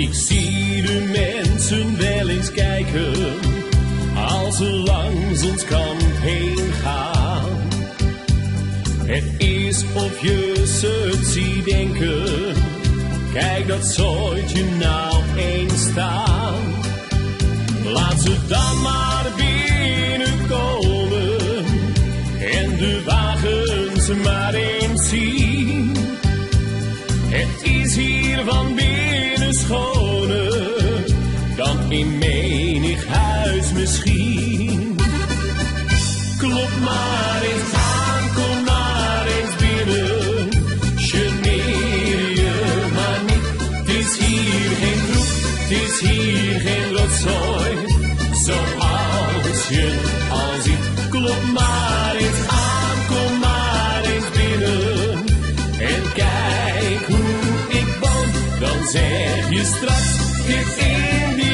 Ik zie de mensen wel eens kijken als ze langs ons kamp heen gaan. Het is of je ze het ziet denken, kijk dat zooitje nou eens staan. Laat ze dan maar binnenkomen en de wagens maar eens zien. Het is hier van binnen schoner dan in menig huis misschien. Klop maar eens aan, kom maar eens binnen. Geneer je maar niet, het is hier geen troep, het is hier geen rotzooi. Zoals je al ziet, klop maar Zé Estras, FM